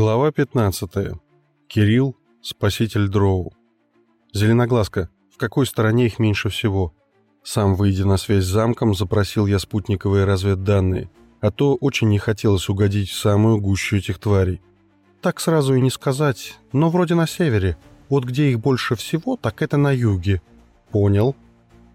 Глава 15. Кирилл, спаситель дроу. Зеленоглазка, в какой стороне их меньше всего? Сам, выйдя на связь с замком, запросил я спутниковые разведданные, а то очень не хотелось угодить в самую гущу этих тварей. Так сразу и не сказать, но вроде на севере. Вот где их больше всего, так это на юге. Понял.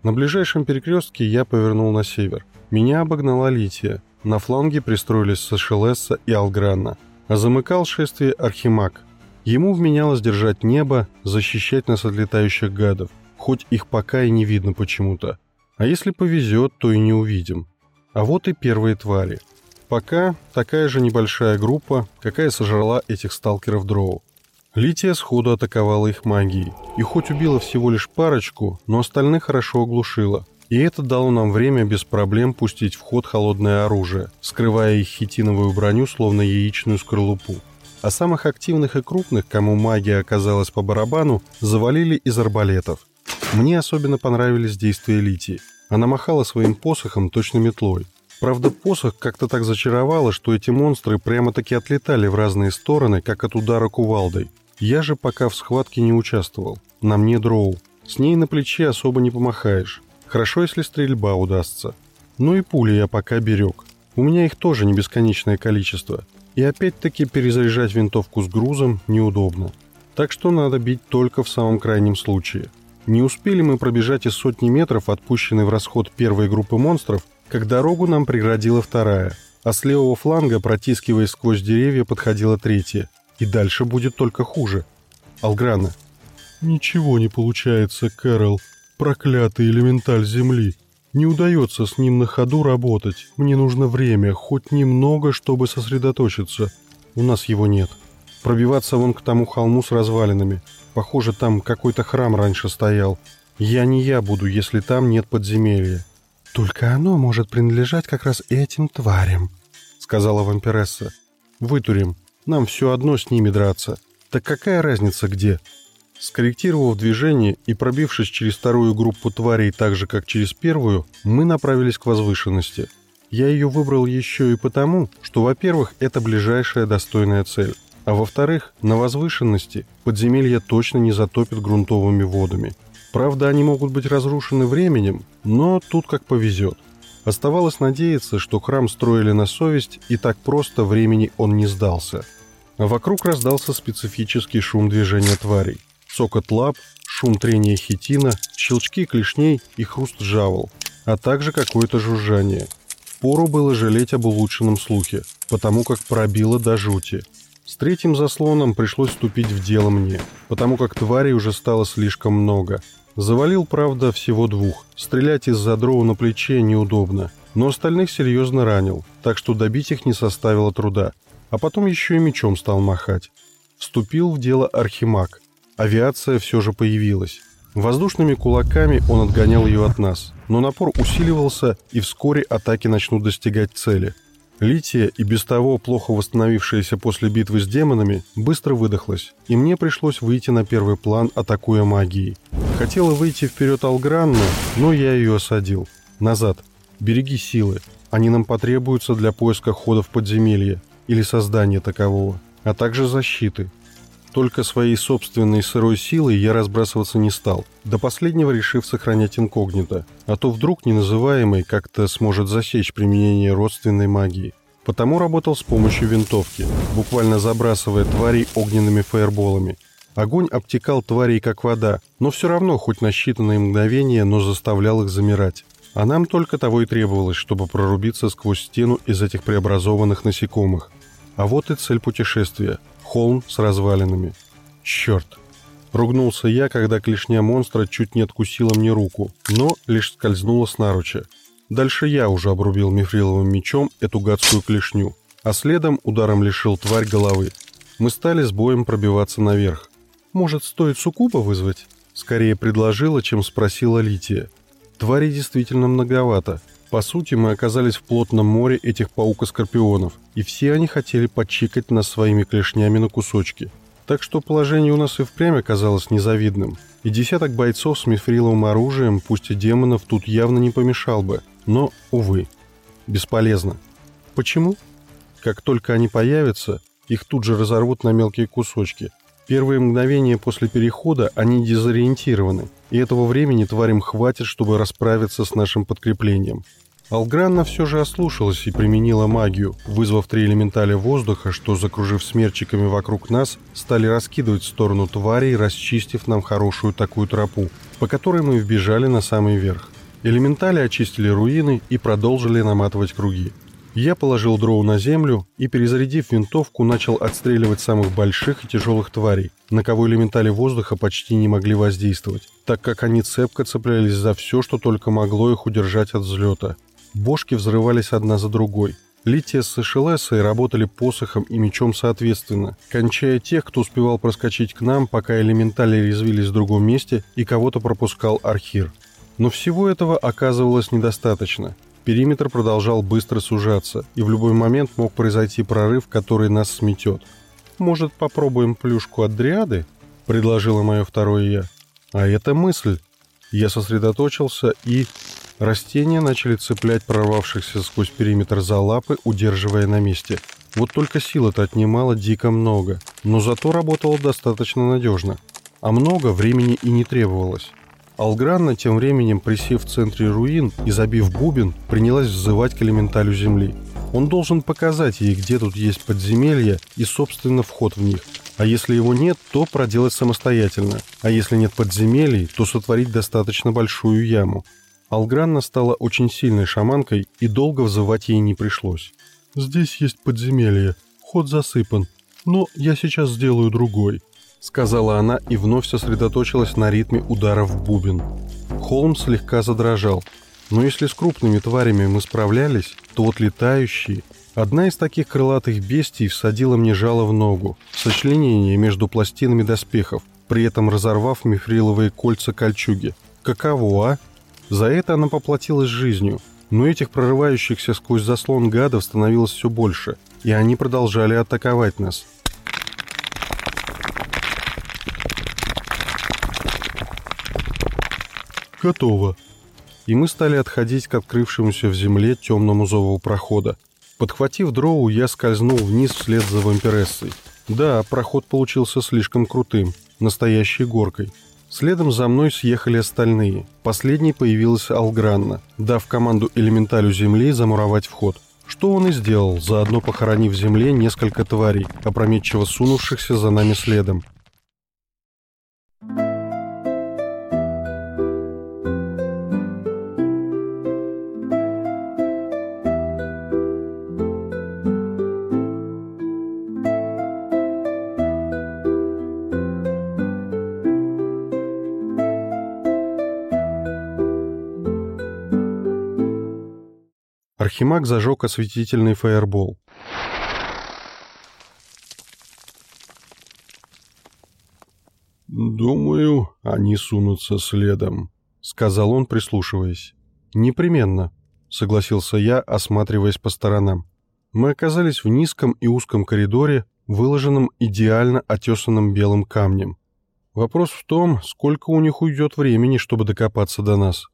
На ближайшем перекрестке я повернул на север. Меня обогнала Лития. На фланге пристроились Сашелесса и Алгранна а замыкал шествие Архимаг. Ему вменялось держать небо, защищать нас от летающих гадов, хоть их пока и не видно почему-то. А если повезет, то и не увидим. А вот и первые твари. Пока такая же небольшая группа, какая сожрала этих сталкеров дроу. Лития сходу атаковала их магией, и хоть убила всего лишь парочку, но остальных хорошо оглушила – и это дало нам время без проблем пустить в ход холодное оружие, скрывая их хитиновую броню, словно яичную скорлупу. А самых активных и крупных, кому магия оказалась по барабану, завалили из арбалетов. Мне особенно понравились действия Литии. Она махала своим посохом точно метлой. Правда, посох как-то так зачаровало, что эти монстры прямо-таки отлетали в разные стороны, как от удара кувалдой. Я же пока в схватке не участвовал. На мне дроу. С ней на плече особо не помахаешь. Хорошо, если стрельба удастся. Ну и пули я пока берег. У меня их тоже не бесконечное количество. И опять-таки перезаряжать винтовку с грузом неудобно. Так что надо бить только в самом крайнем случае. Не успели мы пробежать из сотни метров, отпущенной в расход первой группы монстров, как дорогу нам преградила вторая, а с левого фланга, протискиваясь сквозь деревья, подходила третья. И дальше будет только хуже. Алграна. «Ничего не получается, Кэрол», Проклятый элементаль Земли. Не удается с ним на ходу работать. Мне нужно время, хоть немного, чтобы сосредоточиться. У нас его нет. Пробиваться вон к тому холму с развалинами. Похоже, там какой-то храм раньше стоял. Я не я буду, если там нет подземелья. Только оно может принадлежать как раз этим тварям, сказала вампиресса. Вытурим. Нам все одно с ними драться. Так какая разница где? Скорректировав движение и пробившись через вторую группу тварей так же, как через первую, мы направились к возвышенности. Я ее выбрал еще и потому, что, во-первых, это ближайшая достойная цель, а во-вторых, на возвышенности подземелья точно не затопят грунтовыми водами. Правда, они могут быть разрушены временем, но тут как повезет. Оставалось надеяться, что храм строили на совесть, и так просто времени он не сдался. А вокруг раздался специфический шум движения тварей цокот лап, шум трения хитина, щелчки клешней и хруст жавол, а также какое-то жужжание. Впору было жалеть об улучшенном слухе, потому как пробило до жути. С третьим заслоном пришлось вступить в дело мне, потому как тварей уже стало слишком много. Завалил, правда, всего двух. Стрелять из-за дроу на плече неудобно, но остальных серьезно ранил, так что добить их не составило труда. А потом еще и мечом стал махать. Вступил в дело Архимаг, Авиация все же появилась. Воздушными кулаками он отгонял ее от нас, но напор усиливался, и вскоре атаки начнут достигать цели. Лития, и без того плохо восстановившаяся после битвы с демонами, быстро выдохлась, и мне пришлось выйти на первый план, атакуя магией. Хотела выйти вперед Алгранна, но я ее осадил. Назад. Береги силы. Они нам потребуются для поиска хода в подземелье или создания такового, а также защиты. Только своей собственной сырой силой я разбрасываться не стал, до последнего решив сохранять инкогнито, а то вдруг неназываемый как-то сможет засечь применение родственной магии. Потому работал с помощью винтовки, буквально забрасывая тварей огненными фаерболами. Огонь обтекал тварей как вода, но все равно хоть на считанные мгновения, но заставлял их замирать. А нам только того и требовалось, чтобы прорубиться сквозь стену из этих преобразованных насекомых. А вот и цель путешествия – холм с развалинами. Черт! Ругнулся я, когда клешня монстра чуть не откусила мне руку, но лишь скользнула с наруча. Дальше я уже обрубил мифриловым мечом эту гадскую клешню, а следом ударом лишил тварь головы. Мы стали с боем пробиваться наверх. «Может, стоит суккуба вызвать?» Скорее предложила, чем спросила Лития. Тварей действительно многовато, по сути, мы оказались в плотном море этих паука-скорпионов, и все они хотели подчикать нас своими клешнями на кусочки. Так что положение у нас и впрямь оказалось незавидным. И десяток бойцов с мифриловым оружием, пусть и демонов, тут явно не помешал бы. Но, увы, бесполезно. Почему? Как только они появятся, их тут же разорвут на мелкие кусочки. Первые мгновения после перехода они дезориентированы, и этого времени тварям хватит, чтобы расправиться с нашим подкреплением. Алгранна все же ослушалась и применила магию, вызвав три элементаля воздуха, что, закружив смерчиками вокруг нас, стали раскидывать в сторону тварей, расчистив нам хорошую такую тропу, по которой мы вбежали на самый верх. Элементали очистили руины и продолжили наматывать круги. Я положил дроу на землю и, перезарядив винтовку, начал отстреливать самых больших и тяжелых тварей, на кого элементали воздуха почти не могли воздействовать, так как они цепко цеплялись за все, что только могло их удержать от взлета. Бошки взрывались одна за другой. Лития с Эшелессой работали посохом и мечом соответственно, кончая тех, кто успевал проскочить к нам, пока элементали резвились в другом месте и кого-то пропускал Архир. Но всего этого оказывалось недостаточно. Периметр продолжал быстро сужаться, и в любой момент мог произойти прорыв, который нас сметет. «Может, попробуем плюшку от дриады?» — предложила мое второе «я». А это мысль. Я сосредоточился, и... Растения начали цеплять прорвавшихся сквозь периметр за лапы, удерживая на месте. Вот только сила-то отнимала дико много, но зато работала достаточно надежно. А много времени и не требовалось. Алгранна, тем временем присев в центре руин и забив бубен, принялась взывать к элементалю земли. Он должен показать ей, где тут есть подземелья и, собственно, вход в них. А если его нет, то проделать самостоятельно. А если нет подземелий, то сотворить достаточно большую яму. Алгранна стала очень сильной шаманкой, и долго взывать ей не пришлось. «Здесь есть подземелье. Ход засыпан. Но я сейчас сделаю другой сказала она и вновь сосредоточилась на ритме ударов в бубен. Холм слегка задрожал. Но если с крупными тварями мы справлялись, то вот летающие... Одна из таких крылатых бестий всадила мне жало в ногу, сочленение между пластинами доспехов, при этом разорвав мифриловые кольца кольчуги. Каково, а? За это она поплатилась жизнью, но этих прорывающихся сквозь заслон гадов становилось все больше, и они продолжали атаковать нас. «Готово». И мы стали отходить к открывшемуся в земле темному зову прохода. Подхватив дроу, я скользнул вниз вслед за вампирессой. Да, проход получился слишком крутым, настоящей горкой. Следом за мной съехали остальные. Последней появилась Алгранна, дав команду элементалю земли замуровать вход. Что он и сделал, заодно похоронив в земле несколько тварей, опрометчиво сунувшихся за нами следом. Архимаг зажег осветительный фаербол. «Думаю, они сунутся следом», — сказал он, прислушиваясь. «Непременно», — согласился я, осматриваясь по сторонам. Мы оказались в низком и узком коридоре, выложенном идеально отесанным белым камнем. Вопрос в том, сколько у них уйдет времени, чтобы докопаться до нас.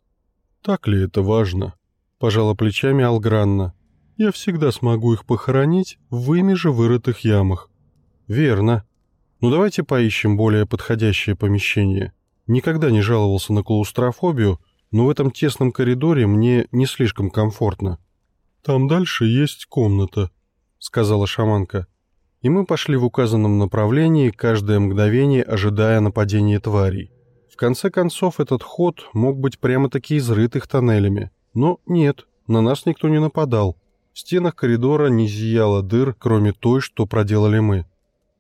Так ли это важно? Пожала плечами Алгранна. «Я всегда смогу их похоронить в ими же вырытых ямах». «Верно. Ну давайте поищем более подходящее помещение. Никогда не жаловался на клаустрофобию, но в этом тесном коридоре мне не слишком комфортно». «Там дальше есть комната», — сказала шаманка. И мы пошли в указанном направлении, каждое мгновение ожидая нападения тварей. В конце концов, этот ход мог быть прямо-таки изрыт их тоннелями. Но нет, на нас никто не нападал. В стенах коридора не зияло дыр, кроме той, что проделали мы.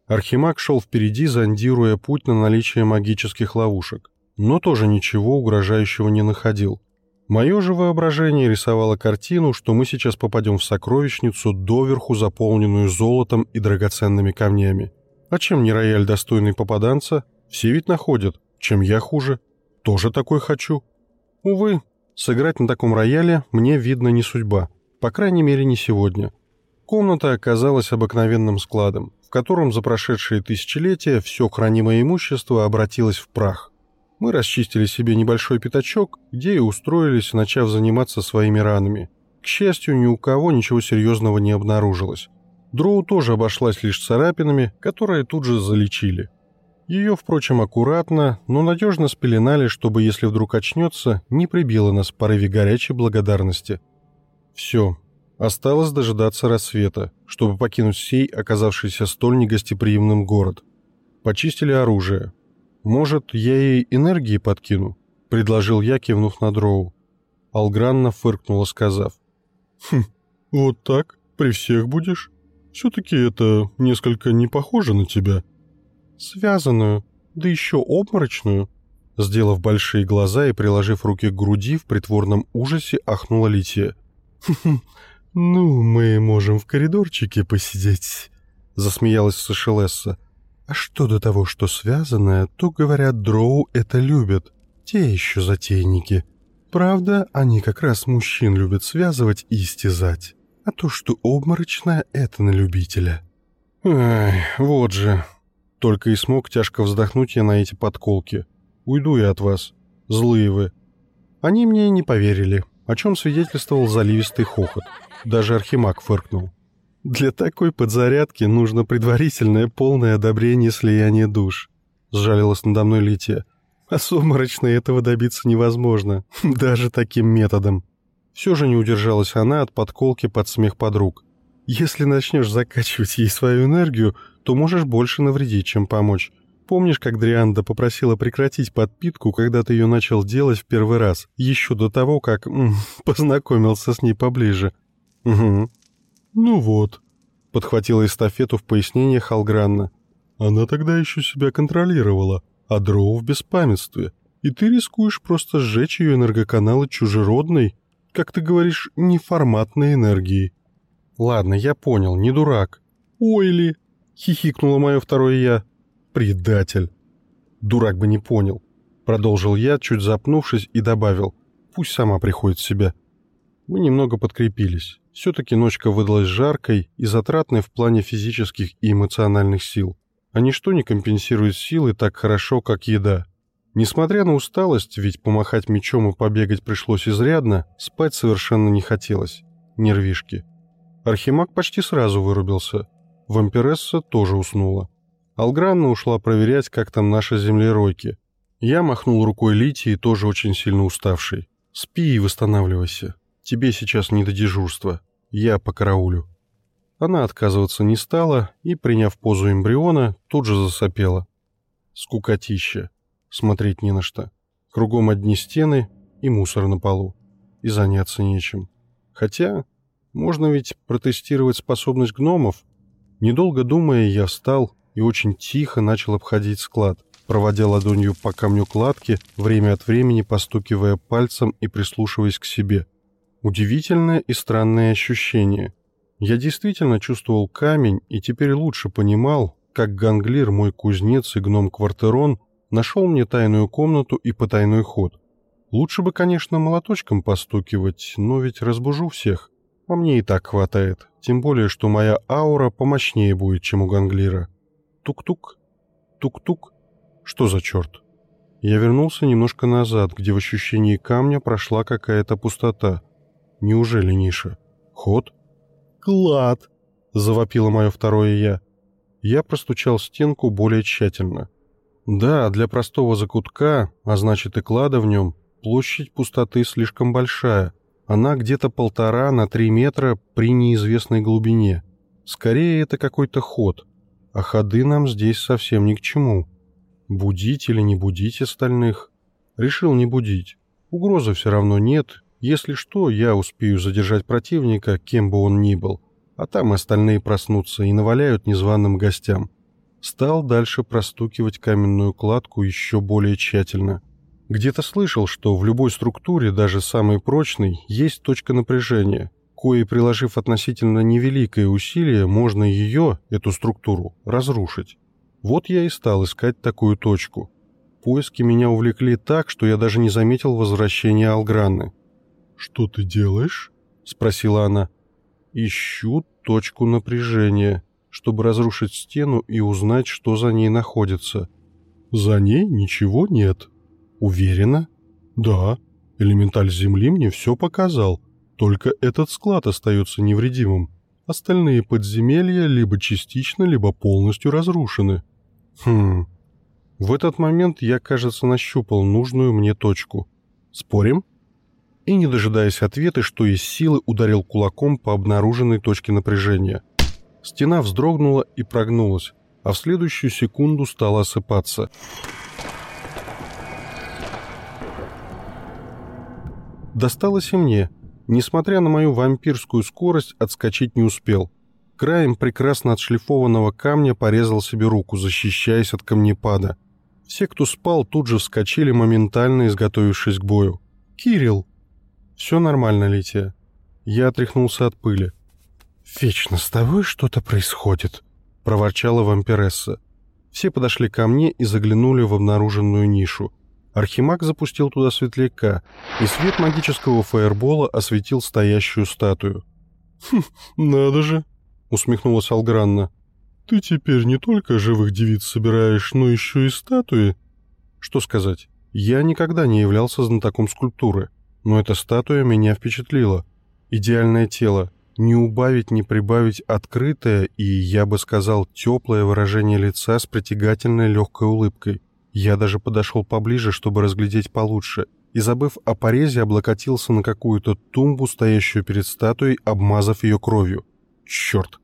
Архимаг шел впереди, зондируя путь на наличие магических ловушек, но тоже ничего угрожающего не находил. Мое же воображение рисовало картину, что мы сейчас попадем в сокровищницу, доверху заполненную золотом и драгоценными камнями. А чем не рояль достойный попаданца? Все ведь находят. Чем я хуже? Тоже такой хочу. Увы, Сыграть на таком рояле мне, видно, не судьба. По крайней мере, не сегодня. Комната оказалась обыкновенным складом, в котором за прошедшие тысячелетия все хранимое имущество обратилось в прах. Мы расчистили себе небольшой пятачок, где и устроились, начав заниматься своими ранами. К счастью, ни у кого ничего серьезного не обнаружилось. Дроу тоже обошлась лишь царапинами, которые тут же залечили. Ее, впрочем, аккуратно, но надежно спеленали, чтобы, если вдруг очнется, не прибило нас в порыве горячей благодарности. Все. Осталось дожидаться рассвета, чтобы покинуть сей, оказавшийся столь негостеприимным город. Почистили оружие. Может, я ей энергии подкину? Предложил я, кивнув на дроу. Алгранна фыркнула, сказав. «Хм, вот так? При всех будешь? Все-таки это несколько не похоже на тебя». «Связанную, да еще обморочную», Сделав большие глаза и приложив руки к груди, в притворном ужасе ахнула Лития. «Ну, мы можем в коридорчике посидеть», — засмеялась Сашелесса. «А что до того, что связанное, то, говорят, дроу это любят. Те еще затейники. Правда, они как раз мужчин любят связывать и истязать. А то, что обморочное, это на любителя». «Ай, вот же». Только и смог тяжко вздохнуть я на эти подколки. «Уйду я от вас. Злые вы». Они мне не поверили, о чем свидетельствовал заливистый хохот. Даже Архимаг фыркнул. «Для такой подзарядки нужно предварительное полное одобрение слияния душ», — сжалилась надо мной Лития. «А сумрачно этого добиться невозможно, даже таким методом». Все же не удержалась она от подколки под смех подруг. «Если начнешь закачивать ей свою энергию, то можешь больше навредить, чем помочь. Помнишь, как Дрианда попросила прекратить подпитку, когда ты ее начал делать в первый раз, еще до того, как познакомился с ней поближе? Угу. Ну вот, подхватила эстафету в пояснение Халгранна. Она тогда еще себя контролировала, а Дроу в беспамятстве. И ты рискуешь просто сжечь ее энергоканалы чужеродной, как ты говоришь, неформатной энергией. Ладно, я понял, не дурак. Ойли, хихикнула мое второе я. Предатель. Дурак бы не понял. Продолжил я, чуть запнувшись, и добавил. Пусть сама приходит в себя. Мы немного подкрепились. Все-таки ночка выдалась жаркой и затратной в плане физических и эмоциональных сил. А ничто не компенсирует силы так хорошо, как еда. Несмотря на усталость, ведь помахать мечом и побегать пришлось изрядно, спать совершенно не хотелось. Нервишки. Архимаг почти сразу вырубился. Вампиресса тоже уснула. Алгранна ушла проверять, как там наши землеройки. Я махнул рукой Литии, тоже очень сильно уставший. «Спи и восстанавливайся. Тебе сейчас не до дежурства. Я по караулю». Она отказываться не стала и, приняв позу эмбриона, тут же засопела. Скукотища. Смотреть не на что. Кругом одни стены и мусор на полу. И заняться нечем. Хотя, можно ведь протестировать способность гномов. Недолго думая, я встал и очень тихо начал обходить склад, проводя ладонью по камню кладки, время от времени постукивая пальцем и прислушиваясь к себе. Удивительное и странное ощущение. Я действительно чувствовал камень и теперь лучше понимал, как Ганглир, мой кузнец и гном Квартерон, нашел мне тайную комнату и потайной ход. Лучше бы, конечно, молоточком постукивать, но ведь разбужу всех. А мне и так хватает, тем более, что моя аура помощнее будет, чем у Ганглира. Тук-тук, тук-тук. Что за черт? Я вернулся немножко назад, где в ощущении камня прошла какая-то пустота. Неужели ниша? Ход? Клад! Завопило мое второе «я». Я простучал стенку более тщательно. Да, для простого закутка, а значит и клада в нем, площадь пустоты слишком большая. Она где-то полтора на три метра при неизвестной глубине. Скорее, это какой-то ход а ходы нам здесь совсем ни к чему. Будить или не будить остальных? Решил не будить. Угрозы все равно нет. Если что, я успею задержать противника, кем бы он ни был, а там остальные проснутся и наваляют незваным гостям. Стал дальше простукивать каменную кладку еще более тщательно. Где-то слышал, что в любой структуре, даже самой прочной, есть точка напряжения, кое, приложив относительно невеликое усилие, можно ее, эту структуру, разрушить. Вот я и стал искать такую точку. Поиски меня увлекли так, что я даже не заметил возвращения Алграны. «Что ты делаешь?» — спросила она. «Ищу точку напряжения, чтобы разрушить стену и узнать, что за ней находится». «За ней ничего нет». «Уверена?» «Да. Элементаль Земли мне все показал. Только этот склад остается невредимым. Остальные подземелья либо частично, либо полностью разрушены. Хм. В этот момент я, кажется, нащупал нужную мне точку. Спорим? И, не дожидаясь ответа, что из силы, ударил кулаком по обнаруженной точке напряжения. Стена вздрогнула и прогнулась, а в следующую секунду стала осыпаться. Досталось и мне. Несмотря на мою вампирскую скорость, отскочить не успел. Краем прекрасно отшлифованного камня порезал себе руку, защищаясь от камнепада. Все, кто спал, тут же вскочили, моментально изготовившись к бою. «Кирилл!» «Все нормально, Лития». Я отряхнулся от пыли. «Вечно с тобой что-то происходит», — проворчала вампиресса. Все подошли ко мне и заглянули в обнаруженную нишу. Архимаг запустил туда светляка, и свет магического фаербола осветил стоящую статую. «Хм, надо же!» — усмехнулась Алгранна. «Ты теперь не только живых девиц собираешь, но еще и статуи?» Что сказать, я никогда не являлся знатоком скульптуры, но эта статуя меня впечатлила. Идеальное тело, не убавить, не прибавить открытое и, я бы сказал, теплое выражение лица с притягательной легкой улыбкой. Я даже подошел поближе, чтобы разглядеть получше, и, забыв о порезе, облокотился на какую-то тумбу, стоящую перед статуей, обмазав ее кровью. «Черт!»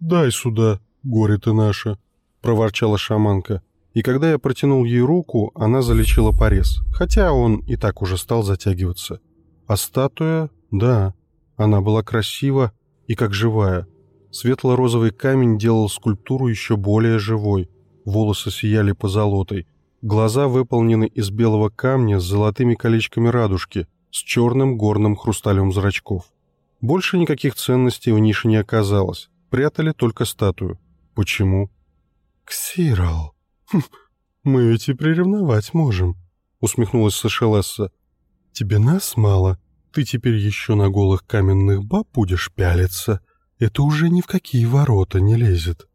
«Дай сюда, горе ты наша!» — проворчала шаманка. И когда я протянул ей руку, она залечила порез, хотя он и так уже стал затягиваться. А статуя, да, она была красива и как живая. Светло-розовый камень делал скульптуру еще более живой. Волосы сияли позолотой. Глаза выполнены из белого камня с золотыми колечками радужки, с черным горным хрусталем зрачков. Больше никаких ценностей в нише не оказалось. Прятали только статую. Почему? «Ксирал, хм, мы ведь и приревновать можем», — усмехнулась Сашелесса. «Тебе нас мало?» Ты теперь еще на голых каменных баб будешь пялиться? Это уже ни в какие ворота не лезет».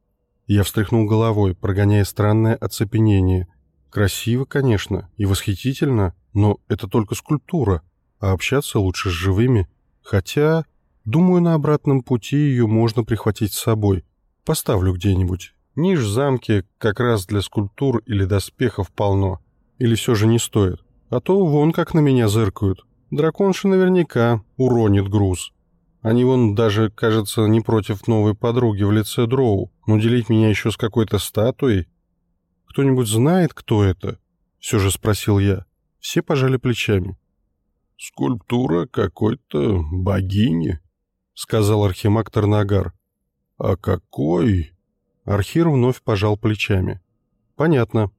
Я встряхнул головой, прогоняя странное оцепенение. Красиво, конечно, и восхитительно, но это только скульптура, а общаться лучше с живыми. Хотя, думаю, на обратном пути ее можно прихватить с собой. Поставлю где-нибудь. Ниш в замке как раз для скульптур или доспехов полно. Или все же не стоит. А то вон как на меня зыркают. Драконша наверняка уронит груз. Они вон даже, кажется, не против новой подруги в лице Дроу, но делить меня еще с какой-то статуей? Кто-нибудь знает, кто это? Все же спросил я. Все пожали плечами. «Скульптура какой-то богини», — сказал архимаг Тарнагар. «А какой?» Архир вновь пожал плечами. «Понятно.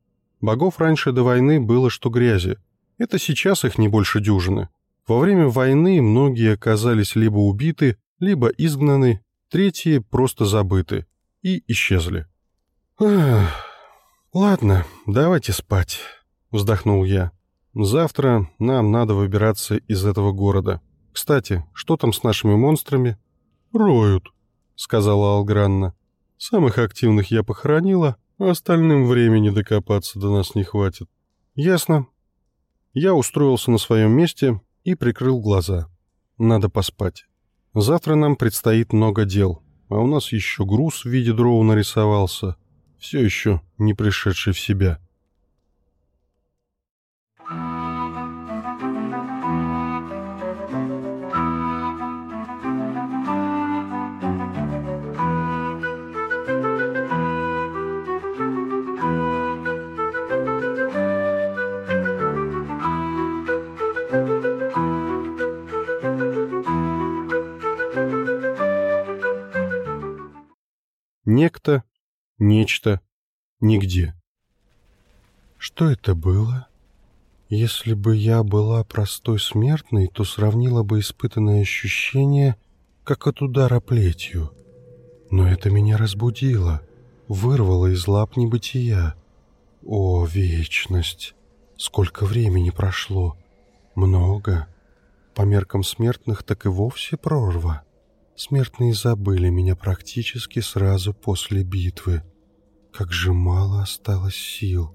Богов раньше до войны было что грязи. Это сейчас их не больше дюжины. Во время войны многие оказались либо убиты, либо изгнаны, третьи просто забыты и исчезли. «Ах, ладно, давайте спать», — вздохнул я. «Завтра нам надо выбираться из этого города. Кстати, что там с нашими монстрами?» «Роют», — сказала Алгранна. «Самых активных я похоронила, а остальным времени докопаться до нас не хватит». «Ясно». Я устроился на своем месте и прикрыл глаза. Надо поспать. Завтра нам предстоит много дел, а у нас еще груз в виде дроу нарисовался, все еще не пришедший в себя. Некто, нечто, нигде. Что это было? Если бы я была простой смертной, то сравнила бы испытанное ощущение, как от удара плетью. Но это меня разбудило, вырвало из лап небытия. О, вечность! Сколько времени прошло! Много. По меркам смертных так и вовсе прорва. Смертные забыли меня практически сразу после битвы. Как же мало осталось сил.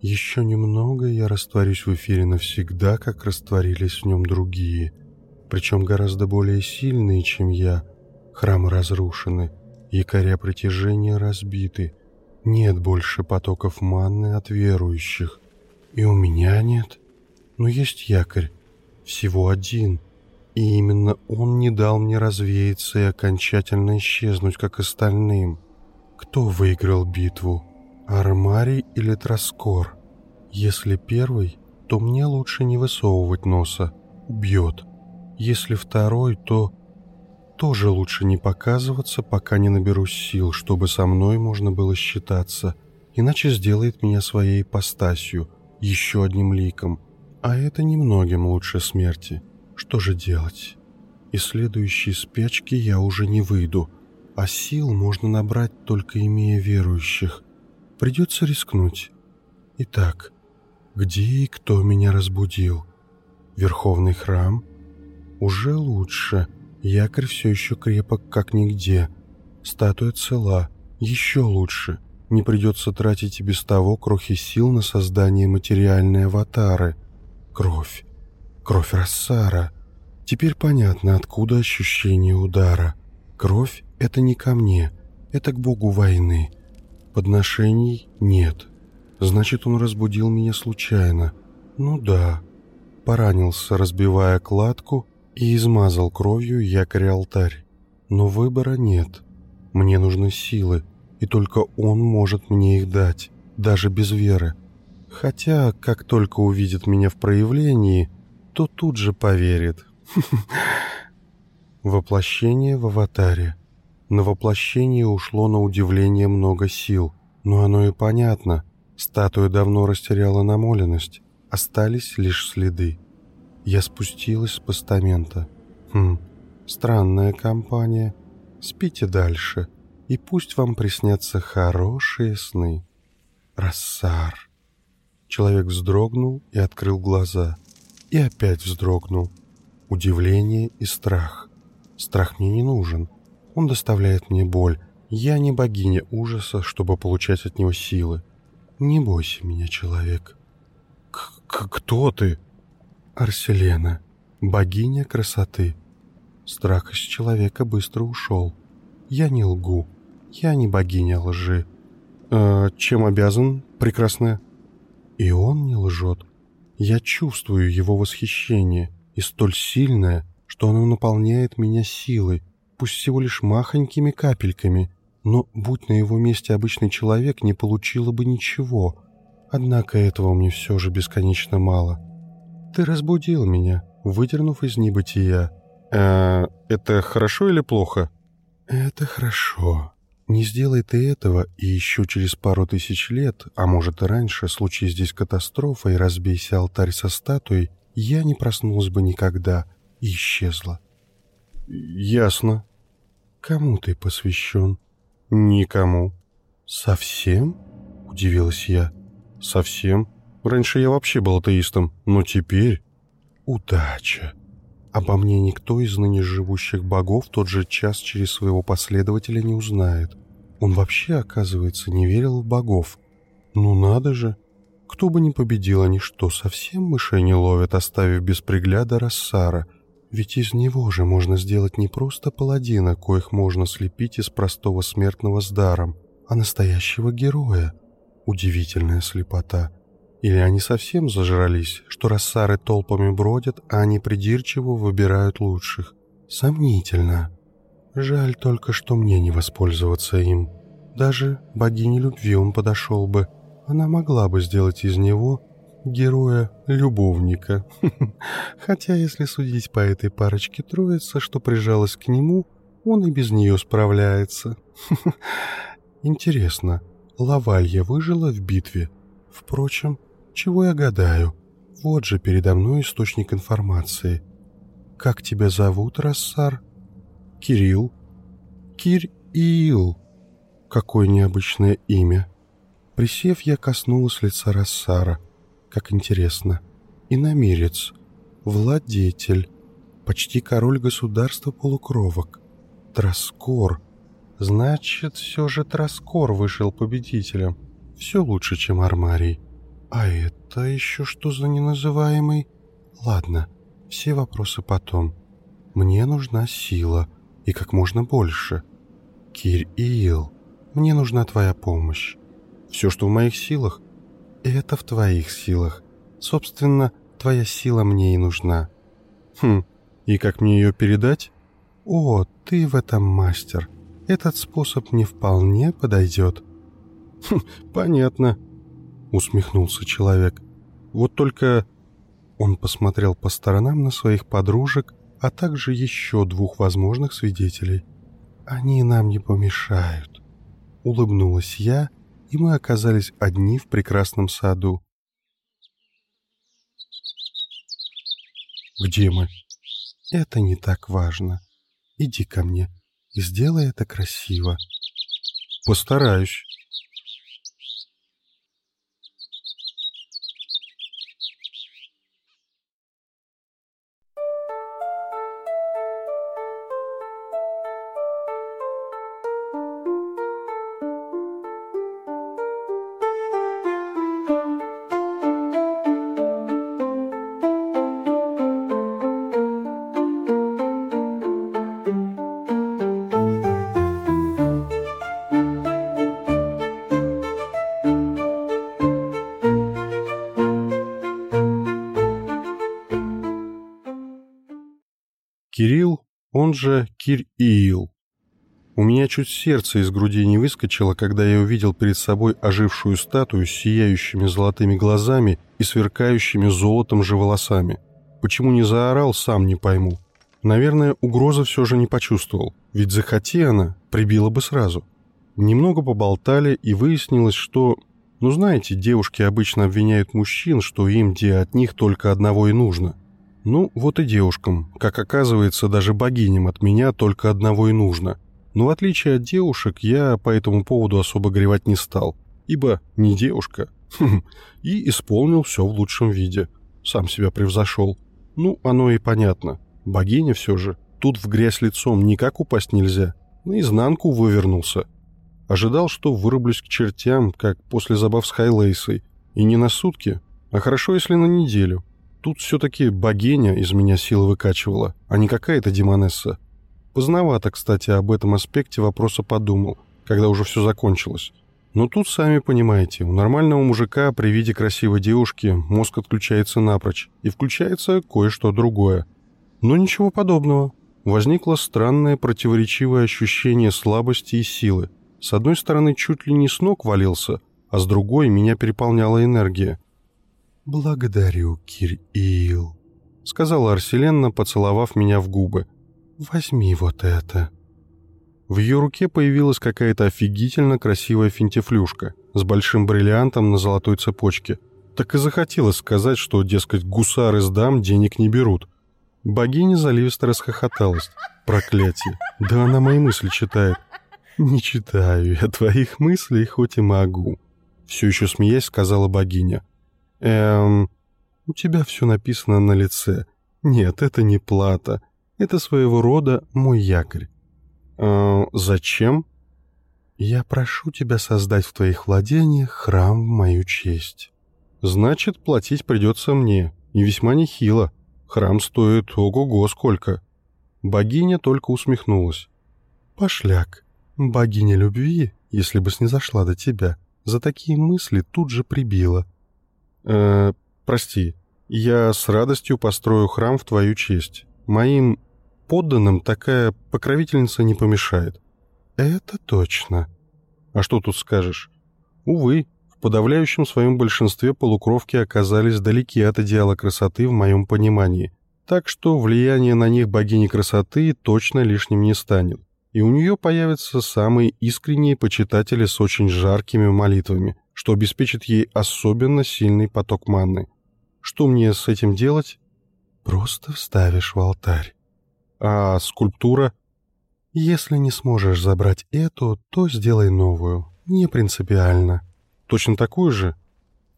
Еще немного, и я растворюсь в эфире навсегда, как растворились в нем другие, причем гораздо более сильные, чем я, Храмы разрушены, якоря притяжения разбиты. Нет больше потоков манны от верующих. И у меня нет. Но есть якорь. Всего один. И именно он не дал мне развеяться и окончательно исчезнуть, как остальным. Кто выиграл битву? Армарий или Троскор? Если первый, то мне лучше не высовывать носа. Убьет. Если второй, то тоже лучше не показываться, пока не наберусь сил, чтобы со мной можно было считаться, иначе сделает меня своей ипостасью, еще одним ликом, а это немногим лучше смерти. Что же делать? Из следующей спячки я уже не выйду, а сил можно набрать, только имея верующих. Придется рискнуть. Итак, где и кто меня разбудил? Верховный храм? Уже лучше — Якорь все еще крепок, как нигде. Статуя цела. Еще лучше. Не придется тратить и без того крохи сил на создание материальной аватары. Кровь. Кровь Рассара. Теперь понятно, откуда ощущение удара. Кровь — это не ко мне, это к богу войны. Подношений нет. Значит, он разбудил меня случайно. Ну да. Поранился, разбивая кладку, и измазал кровью якорь-алтарь. Но выбора нет. Мне нужны силы, и только он может мне их дать, даже без веры. Хотя, как только увидит меня в проявлении, то тут же поверит. Воплощение в аватаре. На воплощение ушло на удивление много сил, но оно и понятно. Статуя давно растеряла намоленность, остались лишь следы. Я спустилась с постамента. Хм, странная компания. Спите дальше, и пусть вам приснятся хорошие сны. Рассар. Человек вздрогнул и открыл глаза. И опять вздрогнул. Удивление и страх. Страх мне не нужен. Он доставляет мне боль. Я не богиня ужаса, чтобы получать от него силы. Не бойся меня, человек. К «Кто ты?» Арселена, богиня красоты. Страх из человека быстро ушел. Я не лгу. Я не богиня лжи. «Э, чем обязан, прекрасная? И он не лжет. Я чувствую его восхищение, и столь сильное, что оно наполняет меня силой, пусть всего лишь махонькими капельками, но, будь на его месте обычный человек, не получила бы ничего. Однако этого мне все же бесконечно мало. Ты разбудил меня, выдернув из небытия. А это хорошо или плохо? Это хорошо. Не сделай ты этого, и еще через пару тысяч лет, а может и раньше, случись здесь катастрофа и разбейся алтарь со статуей, я не проснулась бы никогда и исчезла. Ясно. Кому ты посвящен? Никому. Совсем? Удивилась я. Совсем? Раньше я вообще был атеистом, но теперь... Удача. Обо мне никто из ныне живущих богов тот же час через своего последователя не узнает. Он вообще, оказывается, не верил в богов. Ну надо же. Кто бы ни победил, они что, совсем мышей не ловят, оставив без пригляда Рассара? Ведь из него же можно сделать не просто паладина, коих можно слепить из простого смертного с даром, а настоящего героя. Удивительная слепота. Или они совсем зажрались, что рассары толпами бродят, а они придирчиво выбирают лучших? Сомнительно. Жаль только, что мне не воспользоваться им. Даже богине любви он подошел бы. Она могла бы сделать из него героя-любовника. Хотя, если судить по этой парочке троицы, что прижалась к нему, он и без нее справляется. Интересно, Лавалья выжила в битве? Впрочем, чего я гадаю? Вот же передо мной источник информации. Как тебя зовут, Рассар? Кирилл. Кир-Иил. Какое необычное имя. Присев, я коснулась лица Рассара. Как интересно. Иномирец. Владетель. Почти король государства полукровок. Троскор. Значит, все же Троскор вышел победителем. Все лучше, чем Армарий. «А это еще что за неназываемый?» «Ладно, все вопросы потом. Мне нужна сила, и и как можно больше. Кирилл, мне нужна твоя помощь. Все, что в моих силах, это в твоих силах. Собственно, твоя сила мне и нужна. Хм, и как мне ее передать? О, ты в этом мастер. Этот способ не вполне подойдет. Хм, понятно, усмехнулся человек. Вот только он посмотрел по сторонам на своих подружек, а также еще двух возможных свидетелей. «Они нам не помешают», — улыбнулась я, и мы оказались одни в прекрасном саду. «Где мы?» «Это не так важно. Иди ко мне и сделай это красиво». «Постараюсь». Он же Кир-Иил. У меня чуть сердце из груди не выскочило, когда я увидел перед собой ожившую статую с сияющими золотыми глазами и сверкающими золотом же волосами. Почему не заорал, сам не пойму. Наверное, угрозы все же не почувствовал, ведь захоти она, прибила бы сразу. Немного поболтали, и выяснилось, что... Ну, знаете, девушки обычно обвиняют мужчин, что им где от них только одного и нужно. Ну, вот и девушкам. Как оказывается, даже богиням от меня только одного и нужно. Но в отличие от девушек, я по этому поводу особо горевать не стал. Ибо не девушка. И исполнил все в лучшем виде. Сам себя превзошел. Ну, оно и понятно. Богиня все же. Тут в грязь лицом никак упасть нельзя. Наизнанку вывернулся. Ожидал, что вырублюсь к чертям, как после забав с Хайлейсой. И не на сутки, а хорошо, если на неделю. Тут все-таки богиня из меня силы выкачивала, а не какая-то демонесса. Поздновато, кстати, об этом аспекте вопроса подумал, когда уже все закончилось. Но тут, сами понимаете, у нормального мужика при виде красивой девушки мозг отключается напрочь, и включается кое-что другое. Но ничего подобного. Возникло странное противоречивое ощущение слабости и силы. С одной стороны, чуть ли не с ног валился, а с другой меня переполняла энергия – «Благодарю, Кирилл», — сказала Арселенна, поцеловав меня в губы. «Возьми вот это». В ее руке появилась какая-то офигительно красивая финтифлюшка с большим бриллиантом на золотой цепочке. Так и захотелось сказать, что, дескать, гусары с дам денег не берут. Богиня заливисто расхохоталась. Проклятие. Да она мои мысли читает. Не читаю я твоих мыслей, хоть и могу. Все еще смеясь, сказала богиня. Эм, у тебя все написано на лице. Нет, это не плата. Это своего рода мой якорь. Э, зачем? Я прошу тебя создать в твоих владениях храм в мою честь. Значит, платить придется мне. И весьма нехило. Храм стоит ого-го сколько. Богиня только усмехнулась. Пошляк. Богиня любви, если бы снизошла до тебя, за такие мысли тут же прибила. «Э, прости, я с радостью построю храм в твою честь. Моим подданным такая покровительница не помешает». «Это точно». «А что тут скажешь?» «Увы, в подавляющем своем большинстве полукровки оказались далеки от идеала красоты в моем понимании, так что влияние на них богини красоты точно лишним не станет, и у нее появятся самые искренние почитатели с очень жаркими молитвами, что обеспечит ей особенно сильный поток манны. Что мне с этим делать? Просто вставишь в алтарь. А скульптура? Если не сможешь забрать эту, то сделай новую. Не принципиально. Точно такую же?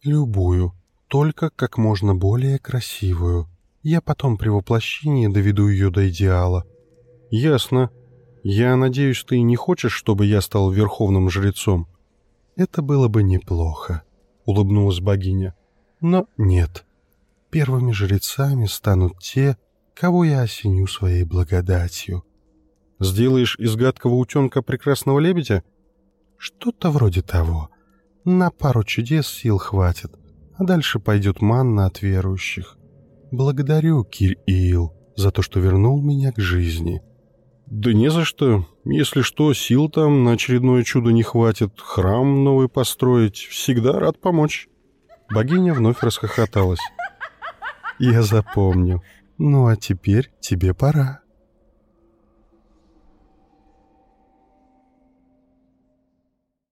Любую. Только как можно более красивую. Я потом при воплощении доведу ее до идеала. Ясно. Я надеюсь, ты не хочешь, чтобы я стал верховным жрецом? Это было бы неплохо, улыбнулась богиня. Но нет. Первыми жрецами станут те, кого я осеню своей благодатью. Сделаешь из гадкого утенка прекрасного лебедя? Что-то вроде того. На пару чудес сил хватит, а дальше пойдет манна от верующих. Благодарю, Кирилл, за то, что вернул меня к жизни. Да не за что. Если что, сил там на очередное чудо не хватит. Храм новый построить. Всегда рад помочь. Богиня вновь расхохоталась. Я запомню. Ну а теперь тебе пора.